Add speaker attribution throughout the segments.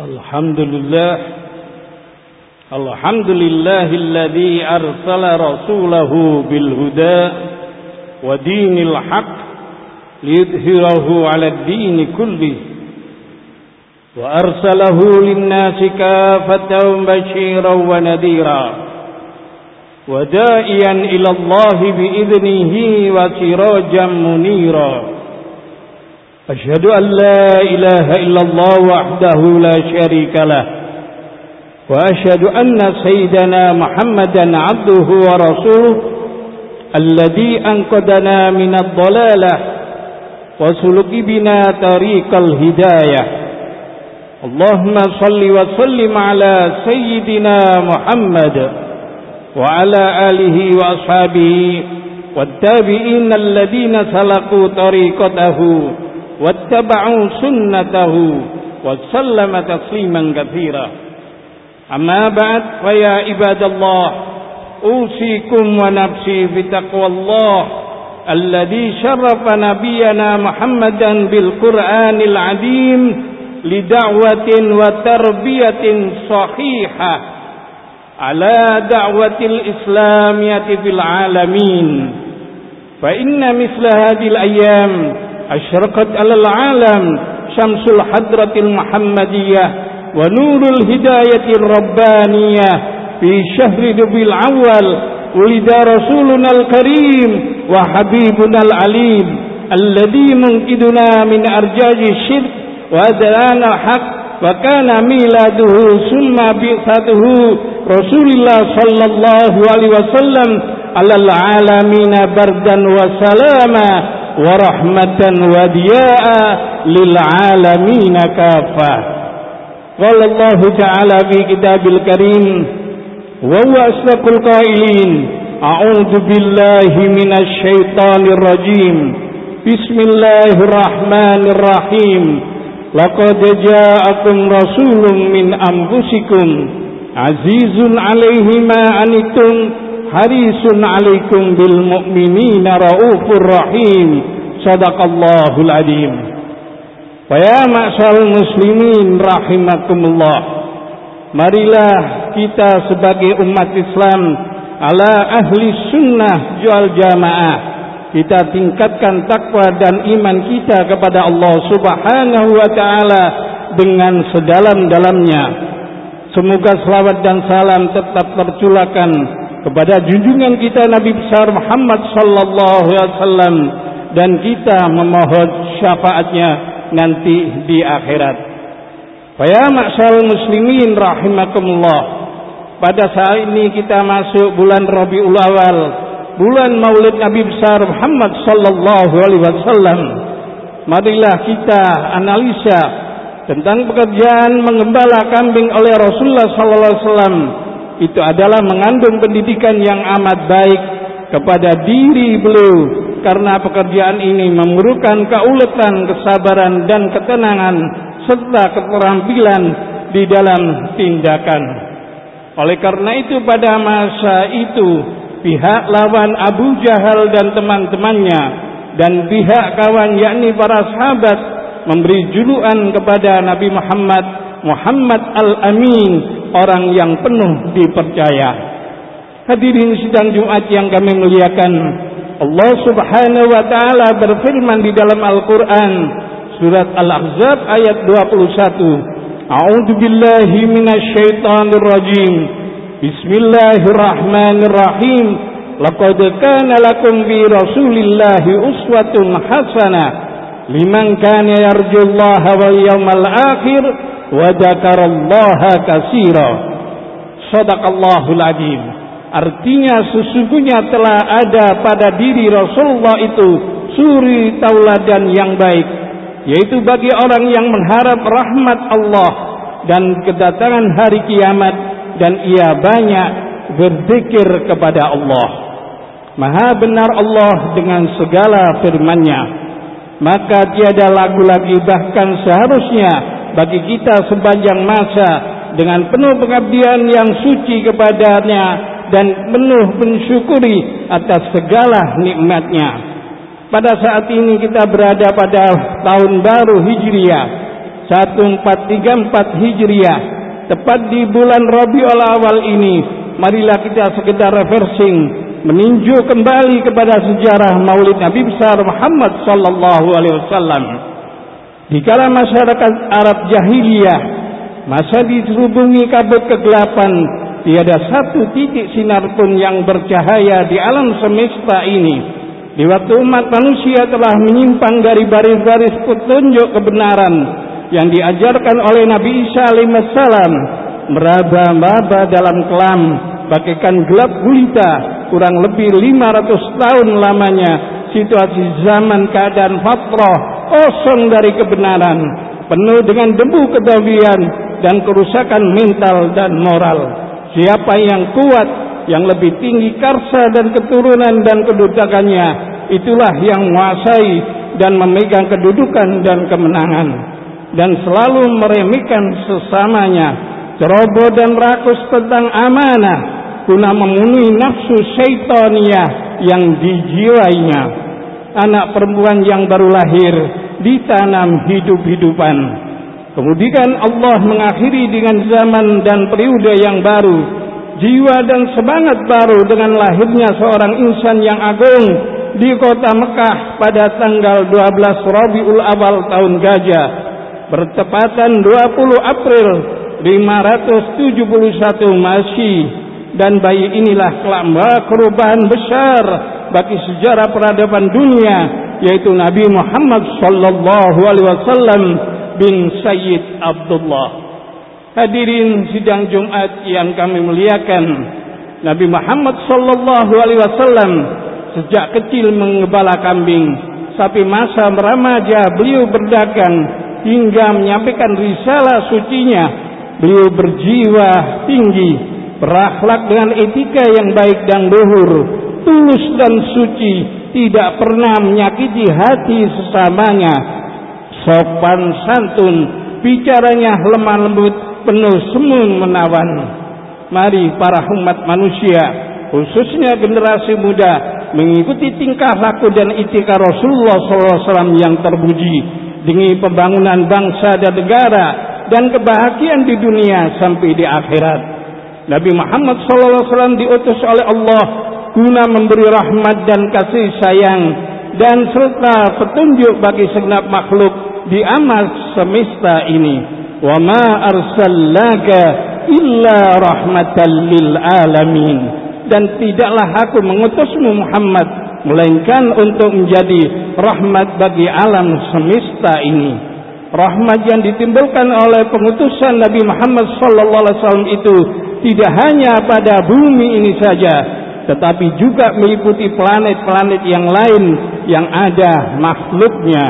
Speaker 1: الحمد لله الحمد لله الذي أرسل رسوله بالهدى ودين الحق ليظهره على الدين كله وأرسله للناس كافة بشيرا ونذيرا ودائيا إلى الله بإذنه وسراجا منيرا أشهد أن لا إله إلا الله وحده لا شريك له وأشهد أن سيدنا محمدا عبده ورسوله الذي أنقذنا من الضلالة وسلك بنا طريق الهداية. اللهم صل وسلم على سيدنا محمد وعلى آله وأصحابه والتابعين الذين سلقوا طريقته. واتبعوا سنته وسلم تسليما كثيرا. أما بعد فيا عباد الله أوصيكم ونفسي بتقوى الله الذي شرف نبينا محمدا بالقرآن العظيم لدعوة وتربية صحيحة على دعوة الإسلامية في العالمين. فإن مثل هذه الأيام أشرقت على العالم شمس الحضرة المحمدية ونور الهداية الربانية في شهر ربيع الأول ولد رسولنا الكريم وحبيبنا العليم الذي منقذنا من أرجاج الشرك وأدلان الحق وكان ميلاده ثم بعثته رسول الله صلى الله عليه وسلم على العالمين بردا وسلاما. ورحمة ودياء للعالمين كافة. قال الله تعالى في كتاب الكريم وهو أصدق القائلين أعوذ بالله من الشيطان الرجيم. بسم الله الرحمن الرحيم. لقد جاءكم رسول من أنفسكم عزيز عليه ما عنتم harisun alaikum bil mu'minina raufur rahim. Sadaqallahul adim. Wa ya ma'syarul muslimin rahimakumullah. Marilah kita sebagai umat Islam ala ahli sunnah jual jamaah. Kita tingkatkan takwa dan iman kita kepada Allah Subhanahu wa taala dengan sedalam-dalamnya. Semoga selawat dan salam tetap tercurahkan kepada junjungan kita Nabi besar Muhammad sallallahu alaihi wasallam dan kita memohon syafaatnya nanti di akhirat. Ya ma'syarul muslimin rahimakumullah. Pada saat ini kita masuk bulan Rabiul Awal, bulan Maulid Nabi besar Muhammad sallallahu alaihi wasallam. Marilah kita analisa tentang pekerjaan mengembala kambing oleh Rasulullah sallallahu alaihi wasallam itu adalah mengandung pendidikan yang amat baik kepada diri beliau karena pekerjaan ini memerlukan keuletan, kesabaran dan ketenangan serta keterampilan di dalam tindakan. Oleh karena itu pada masa itu pihak lawan Abu Jahal dan teman-temannya dan pihak kawan yakni para sahabat memberi julukan kepada Nabi Muhammad Muhammad Al-Amin orang yang penuh dipercaya. Hadirin sidang Jumat yang kami muliakan, Allah Subhanahu wa taala berfirman di dalam Al-Qur'an surat Al-Ahzab ayat 21. A'udzu billahi minasyaitonir rajim. Bismillahirrahmanirrahim. Laqad kana lakum fi Rasulillahi uswatun hasanah liman kana yarjullaha wal yawmal akhir wa dzakarallaha katsira. Shadaqallahul. Artinya sesungguhnya telah ada pada diri Rasulullah itu suri tauladan yang baik yaitu bagi orang yang mengharap rahmat Allah dan kedatangan hari kiamat dan ia banyak berzikir kepada Allah. Maha benar Allah dengan segala firman-Nya. Maka tiada lagu lagi bahkan seharusnya bagi kita sepanjang masa dengan penuh pengabdian yang suci kepadanya dan penuh mensyukuri atas segala nikmatnya. Pada saat ini kita berada pada tahun baru Hijriah 1434 Hijriah tepat di bulan Rabiul Awal ini marilah kita sekedar reversing meninjau kembali kepada sejarah Maulid Nabi besar Muhammad sallallahu alaihi wasallam di kala masyarakat Arab jahiliyah masa diserubungi kabut kegelapan tiada satu titik sinar pun yang bercahaya di alam semesta ini. Di waktu umat manusia telah menyimpang dari baris-baris petunjuk kebenaran yang diajarkan oleh Nabi Isa alaihissalam meraba-raba dalam kelam bagaikan gelap gulita kurang lebih 500 tahun lamanya situasi zaman keadaan fatrah kosong dari kebenaran penuh dengan debu kedawian dan kerusakan mental dan moral. Siapa yang kuat yang lebih tinggi karsa dan keturunan dan kedudukannya itulah yang menguasai dan memegang kedudukan dan kemenangan. Dan selalu meremehkan sesamanya ceroboh dan rakus tentang amanah guna memenuhi nafsu syaitania yang dijiwainya anak perempuan yang baru lahir ditanam hidup-hidupan. Kemudian Allah mengakhiri dengan zaman dan periode yang baru jiwa dan semangat baru dengan lahirnya seorang insan yang agung di kota Mekah pada tanggal 12 Rabiul Awal tahun Gajah bertepatan 20 April 571 Masih dan bayi inilah kelak perubahan besar bagi sejarah peradaban dunia yaitu Nabi Muhammad sallallahu alaihi wasallam bin Sayyid Abdullah. Hadirin sidang Jumat yang kami muliakan, Nabi Muhammad sallallahu alaihi wasallam sejak kecil mengembala kambing, sapi masa remaja beliau berdagang hingga menyampaikan risalah sucinya. Beliau berjiwa tinggi, berakhlak dengan etika yang baik dan luhur, tulus dan suci, tidak pernah menyakiti hati sesamanya. Sopan santun, bicaranya lemah lembut penuh semu menawan. Mari para umat manusia, khususnya generasi muda, mengikuti tingkah laku dan itikar Rasulullah SAW yang terpuji demi pembangunan bangsa dan negara dan kebahagiaan di dunia sampai di akhirat. Nabi Muhammad SAW diutus oleh Allah guna memberi rahmat dan kasih sayang dan serta petunjuk bagi segenap makhluk di amal semesta ini. Wa ma arsalnaka illa rahmatan lil alamin. Dan tidaklah aku mengutusmu Muhammad melainkan untuk menjadi rahmat bagi alam semesta ini. Rahmat yang ditimbulkan oleh pengutusan Nabi Muhammad sallallahu alaihi wasallam itu tidak hanya pada bumi ini saja tetapi juga meliputi planet-planet yang lain yang ada makhluknya.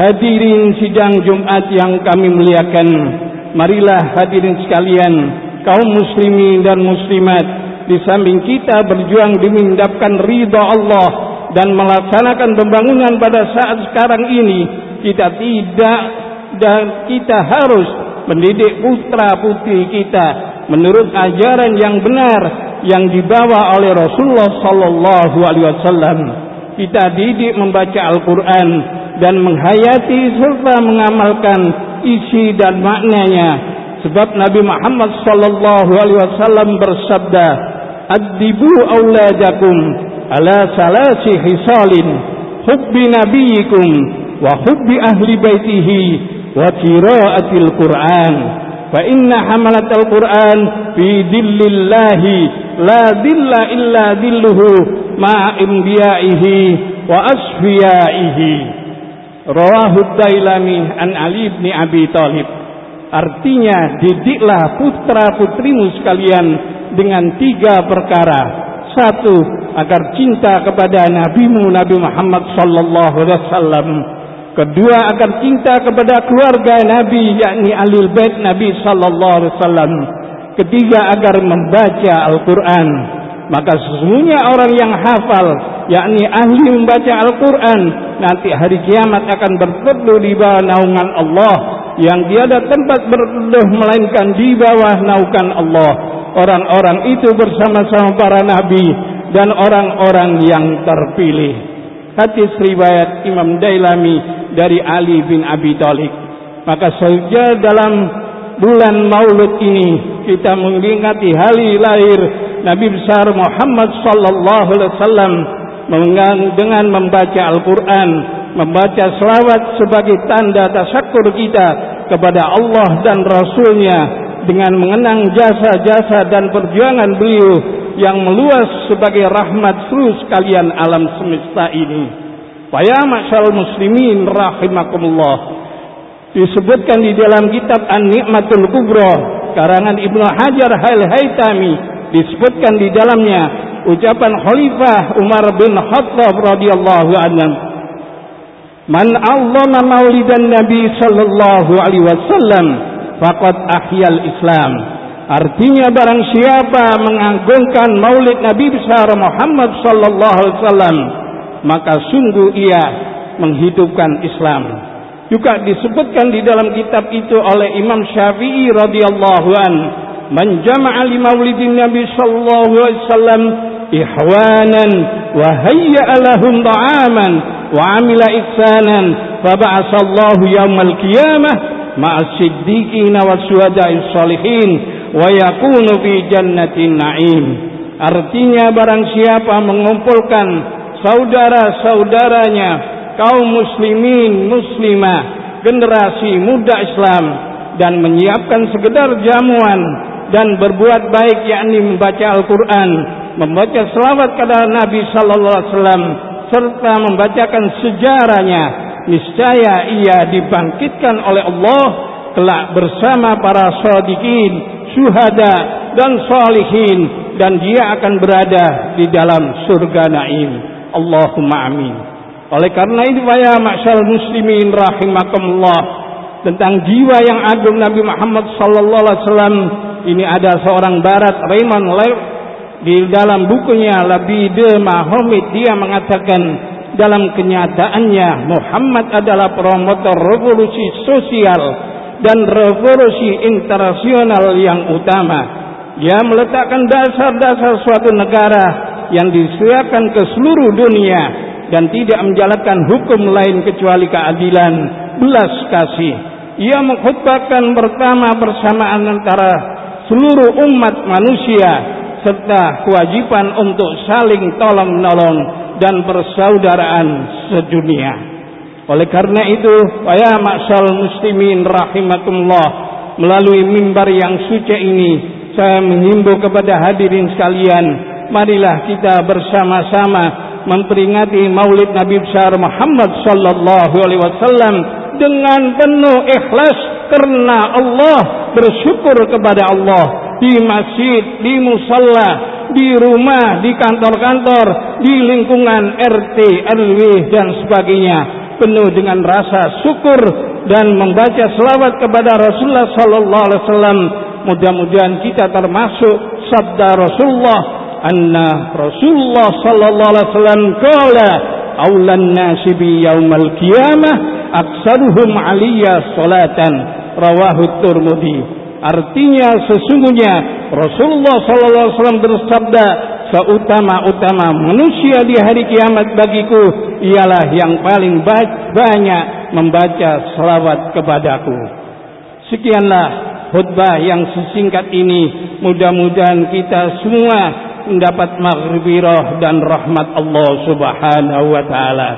Speaker 1: Hadirin sidang Jumat yang kami muliakan, marilah hadirin sekalian, kaum muslimin dan muslimat, di samping kita berjuang demi mendapatkan ridha Allah dan melaksanakan pembangunan pada saat sekarang ini, kita tidak dan kita harus mendidik putra putri kita menurut ajaran yang benar yang dibawa oleh Rasulullah sallallahu alaihi wasallam. Kita didik membaca Al-Qur'an dan menghayati serta mengamalkan isi dan maknanya sebab Nabi Muhammad sallallahu alaihi wasallam bersabda adibu auladakum ala salasi hisalin hubbi nabiyikum wa hubbi ahli baitihi wa qiraatil qur'an fa inna hamalatal qur'an fi dillillahi la dilla illa dilluhu ma imbiaihi wa asfiyaihi Rawahud Dailami an Ali bin Abi Thalib. Artinya didiklah putra putrimu sekalian dengan tiga perkara. Satu, agar cinta kepada nabimu Nabi Muhammad sallallahu alaihi wasallam. Kedua, agar cinta kepada keluarga Nabi yakni alil bait Nabi sallallahu alaihi wasallam. Ketiga, agar membaca Al-Qur'an. Maka sesungguhnya orang yang hafal yakni ahli membaca Al-Quran nanti hari kiamat akan berteduh di bawah naungan Allah. Yang tiada tempat berteduh melainkan di bawah naungan Allah. Orang-orang itu bersama-sama para nabi dan orang-orang yang terpilih. Hadis riwayat Imam Dailami dari Ali bin Abi Thalib. Maka saja dalam bulan Maulud ini kita mengingati hari lahir Nabi besar Muhammad sallallahu alaihi wasallam dengan membaca Al-Qur'an, membaca selawat sebagai tanda tasyakur kita kepada Allah dan Rasulnya dengan mengenang jasa-jasa dan perjuangan beliau yang meluas sebagai rahmat seluruh sekalian alam semesta ini. Faya masyal muslimin rahimakumullah disebutkan di dalam kitab An-Ni'matul Kubra karangan Ibnu Hajar Al-Haytami disebutkan di dalamnya ucapan Khalifah Umar bin Khattab radhiyallahu anhu. Man allama maulidan Nabi sallallahu alaihi wasallam faqad ahyal Islam. Artinya barang siapa mengagungkan maulid Nabi besar Muhammad sallallahu alaihi wasallam maka sungguh ia menghidupkan Islam juga disebutkan di dalam kitab itu oleh Imam Syafi'i radhiyallahu an man jama'a li maulidin nabi sallallahu alaihi wasallam ihwanan wa hayya'a lahum ta'aman wa 'amila ihsanan fa ba'atha Allahu yaumal qiyamah ma'as siddiqin wa syuhada'is salihin wa yakunu fi jannatin na'im. Artinya barang siapa mengumpulkan saudara-saudaranya kaum muslimin muslimah generasi muda Islam dan menyiapkan sekedar jamuan dan berbuat baik yakni membaca Al-Qur'an, membaca selawat kepada Nabi sallallahu alaihi wasallam serta membacakan sejarahnya, niscaya ia dibangkitkan oleh Allah kelak bersama para shadiqin, syuhada dan salihin dan dia akan berada di dalam surga naim. Allahumma amin. Oleh karena itu ya masyal muslimin rahimakumullah tentang jiwa yang agung Nabi Muhammad sallallahu alaihi wasallam ini ada seorang barat Raymond Lev di dalam bukunya Labide Mahomid dia mengatakan dalam kenyataannya Muhammad adalah promotor revolusi sosial dan revolusi internasional yang utama. Dia meletakkan dasar-dasar suatu negara yang disiapkan ke seluruh dunia dan tidak menjalankan hukum lain kecuali keadilan belas kasih. Ia mengkhutbahkan pertama bersamaan antara seluruh umat manusia serta kewajiban untuk saling tolong menolong dan persaudaraan sedunia. Oleh karena itu ya maksal muslimin rahimakumullah melalui mimbar yang suci ini saya menghimbau kepada hadirin sekalian marilah kita bersama-sama memperingati Maulid Nabi besar Muhammad sallallahu alaihi wasallam dengan penuh ikhlas karena Allah bersyukur kepada Allah. Di masjid, di musalla, di rumah, di kantor-kantor, di lingkungan RT, RW dan sebagainya. Penuh dengan rasa syukur dan membaca selawat kepada Rasulullah sallallahu alaihi wasallam. Mudah-mudahan kita termasuk sabda Rasulullah anna Rasulullah sallallahu alaihi wasallam qala aulan nasi bi yaumal qiyamah aksaruhum aliyya salatan rawahu Tirmidzi. Artinya sesungguhnya Rasulullah sallallahu alaihi wasallam bersabda seutama-utama manusia di hari kiamat bagiku ialah yang paling banyak membaca selawat kepadaku. Sekianlah khutbah yang sesingkat ini. Mudah-mudahan kita semua mendapat maghfirah dan rahmat Allah Subhanahu wa taala.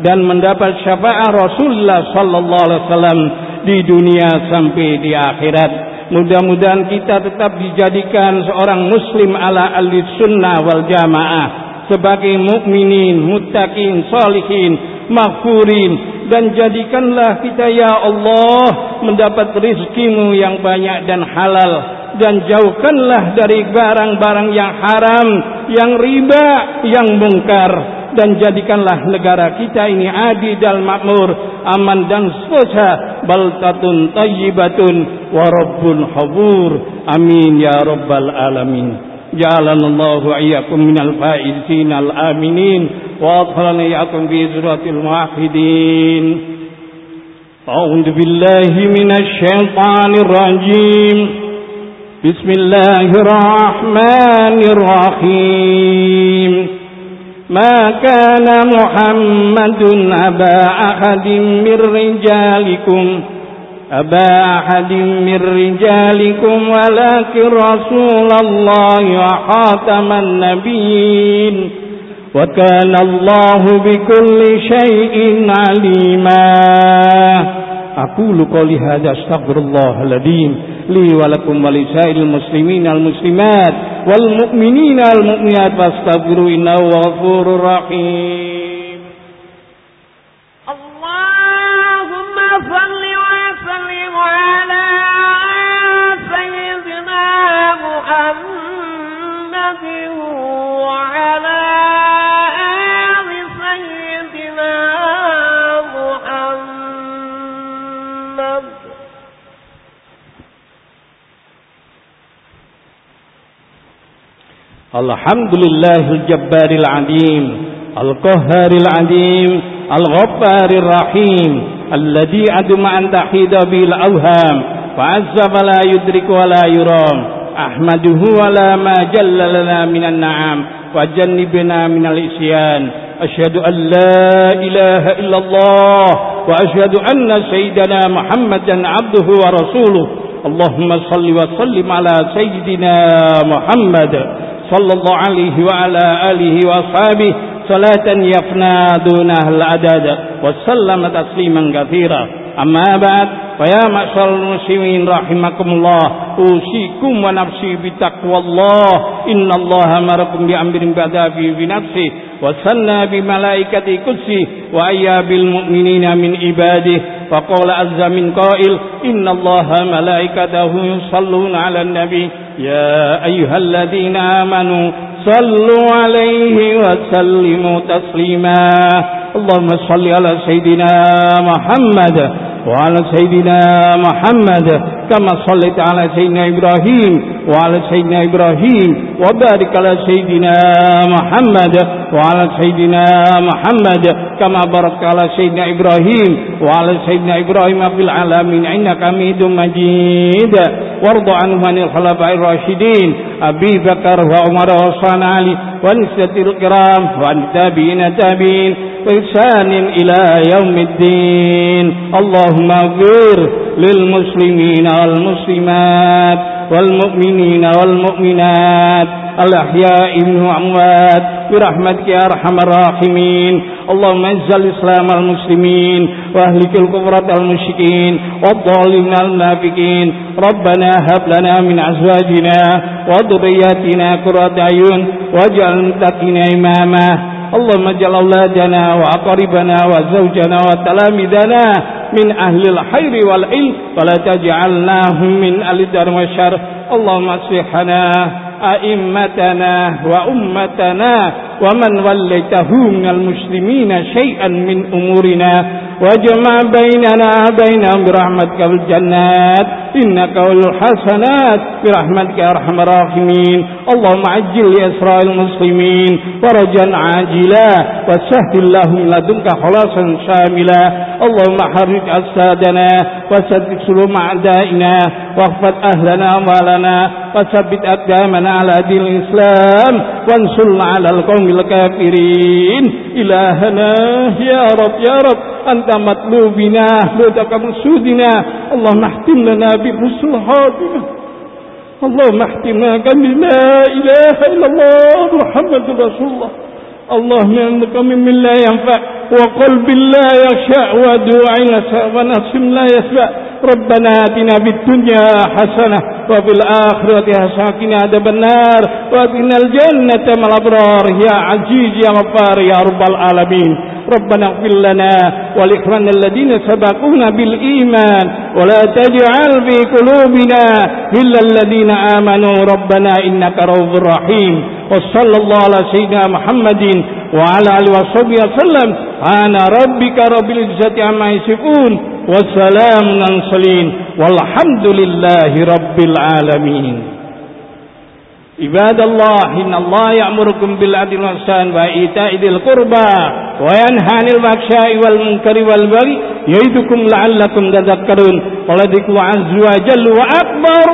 Speaker 1: Dan mendapat syafaat Rasulullah sallallahu alaihi wasallam di dunia sampai di akhirat. Mudah-mudahan kita tetap dijadikan seorang muslim ala ahli sunnah wal jamaah. Sebagai mukminin, muttaqin, salihin, maghfurin. Dan jadikanlah kita ya Allah mendapat rizkimu yang banyak dan halal dan jauhkanlah dari barang-barang yang haram, yang riba, yang mungkar dan jadikanlah negara kita ini adil dan makmur, aman dan sejahtera, baltatun tayyibatun wa rabbun habur. Amin ya rabbal alamin. جعلنا الله وإياكم من الفائزين الآمنين وأدخلنا إياكم في زرة الموحدين أعوذ بالله من الشيطان الرجيم بسم الله الرحمن الرحيم. ما كان محمد أبا أحد من رجالكم أبا أحد من رجالكم ولكن رسول الله وخاتم النبيين. وكان الله بكل شيء عليما. أقول قولي هذا أستغفر الله العظيم. li wa lakum wa li sa'iril muslimin
Speaker 2: al muslimat wal mu'minina al mu'minat fastaghfiru innahu ghafurur rahim.
Speaker 1: الحمد لله الجبار العظيم القهار العظيم الغفار الرحيم الذي أدم أن تحيد به الأوهام وعز فلا يدرك ولا يرام أحمده ولا ما جل لنا من النعم وجنبنا من الإسيان أشهد أن لا إله إلا الله وأشهد أن سيدنا محمدا عبده ورسوله اللهم صل وسلم على سيدنا محمد۔ صلى الله عليه وعلى آله وأصحابه صلاة يفنى دونها العدد وسلم تسليما كثيرا. أما بعد فيا معشر المسلمين رحمكم الله أوصيكم ونفسي بتقوى الله. إن الله أمركم بأمر بدأ في نفسه وسنى بملائكة قدسه وأيا بالمؤمنين من عباده. فقال عز من قائل إن الله ملائكته يصلون على النبي يا أيها الذين آمنوا صلوا عليه وسلموا تسليما. اللهم صل على سيدنا محمد وعلى سيدنا محمد كما صليت على سيدنا إبراهيم وعلى سيدنا إبراهيم وبارك على سيدنا محمد وعلى سيدنا محمد كما باركت على سيدنا إبراهيم وعلى سيدنا إبراهيم في العالمين. إنك حميد مجيد. وارض عنه عن الخلفاء الراشدين. أبي بكر وعمر وعثمان علي ونسة الكرام وعن التابعين تابعين بإحسان إلى يوم الدين. اللهم اغفر للمسلمين والمسلمات والمؤمنين والمؤمنات الأحياء منه أموات برحمتك يا أرحم الراحمين. اللهم اعز الإسلام والمسلمين وأهلك الكفرة المشركين والضالين المنافقين. ربنا هب لنا من أزواجنا وذرياتنا قرة أعين واجعل المتقين إماما. اللهم اجعل أولادنا وأقربنا وزوجنا وتلامذنا من أهل الخير والعلم ولا تجعلناهم من أهل الدار والشر. اللهم اصلحنا أئمتنا وأمتنا ومن وليته من المسلمين شيئا من أمورنا. واجمع بيننا بينهم برحمتك في الجنات. إنك والحسنات برحمتك يا أرحم الراحمين. اللهم عجل لإسراء المسلمين فرجا عاجلا وسهل لهم لدنك خلاصا شاملا. اللهم حرج أجسادنا وسدد سلوم أعدائنا واغفر أهلنا ومالنا وثبت أقدامنا على دين الإسلام وانصرنا على القوم الكافرين. إلهنا يا رب يا رب. أنت مطلوبنا لدك مسودنا اللهم احتم لنا بحسن الخاتمة اللهم احتمنا لا إله إلا الله محمد رسول الله اللهم انك من لا ينفع وقلب لا يخشع ودعاء ونفس لا يسمع ربنا اتنا في الدنيا حسنه وفي الاخره حسنه عذاب النار وادنا الجنه مع الابرار يا عزيز يا غفار يا رب العالمين ربنا اغفر لنا ولإخواننا الذين سبقونا بالإيمان ولا تجعل في قلوبنا الا الذين آمنوا. ربنا إنك رؤوف رحيم وصلى الله على سيدنا محمد وعلى آله وصحبه وسلم. أنا ربك رب العزة عما يصفون وسلام المرسلين والحمد لله رب العالمين. عباد الله إن الله يأمركم بالعدل والإحسان وإيتاء ذي القربى وينهى عن الفحشاء والمنكر والبغي يعظكم لعلكم تذكرون ولذكر عز وجل وأكبر